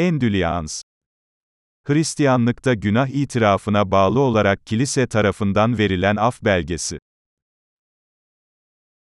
Endülyans Hristiyanlıkta günah itirafına bağlı olarak kilise tarafından verilen af belgesi.